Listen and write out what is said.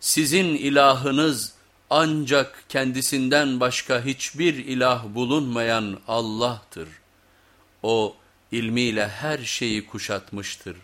sizin ilahınız ancak kendisinden başka hiçbir ilah bulunmayan Allah'tır. O ilmiyle her şeyi kuşatmıştır.